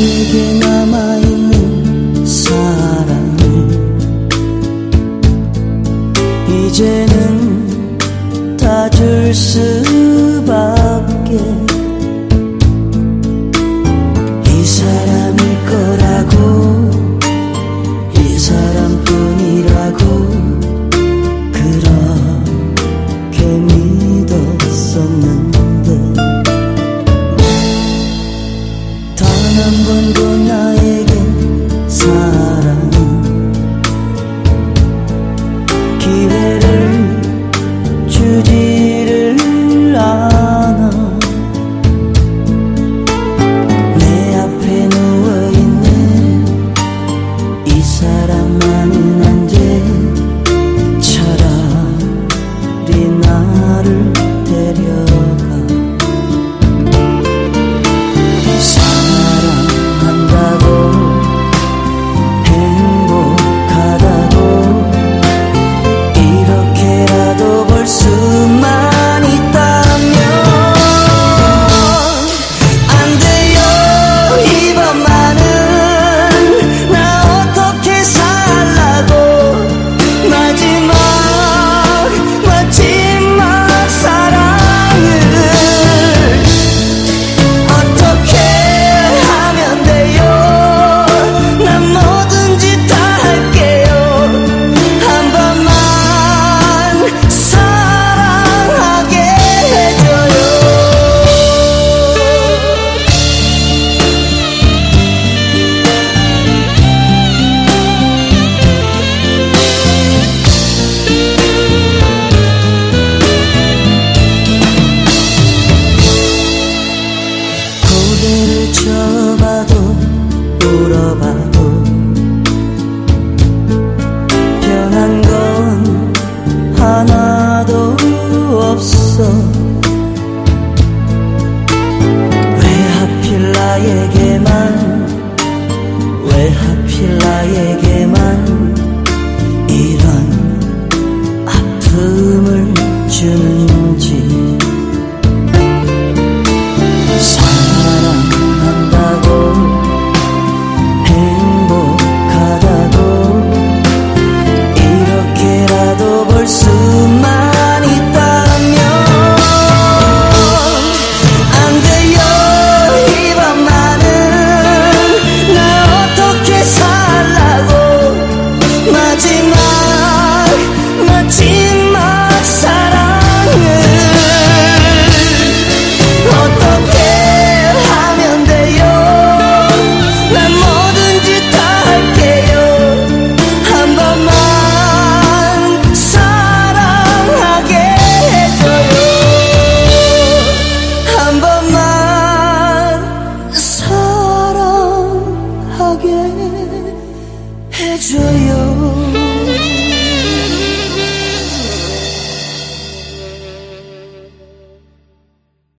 내게 남아있는 사랑이 이제는 다 줄 수 한 번도 나에게 고개를 쳐봐도 물어봐도 변한 건 하나도 없어. 왜 하필 나에게만 왜 하필 나에게만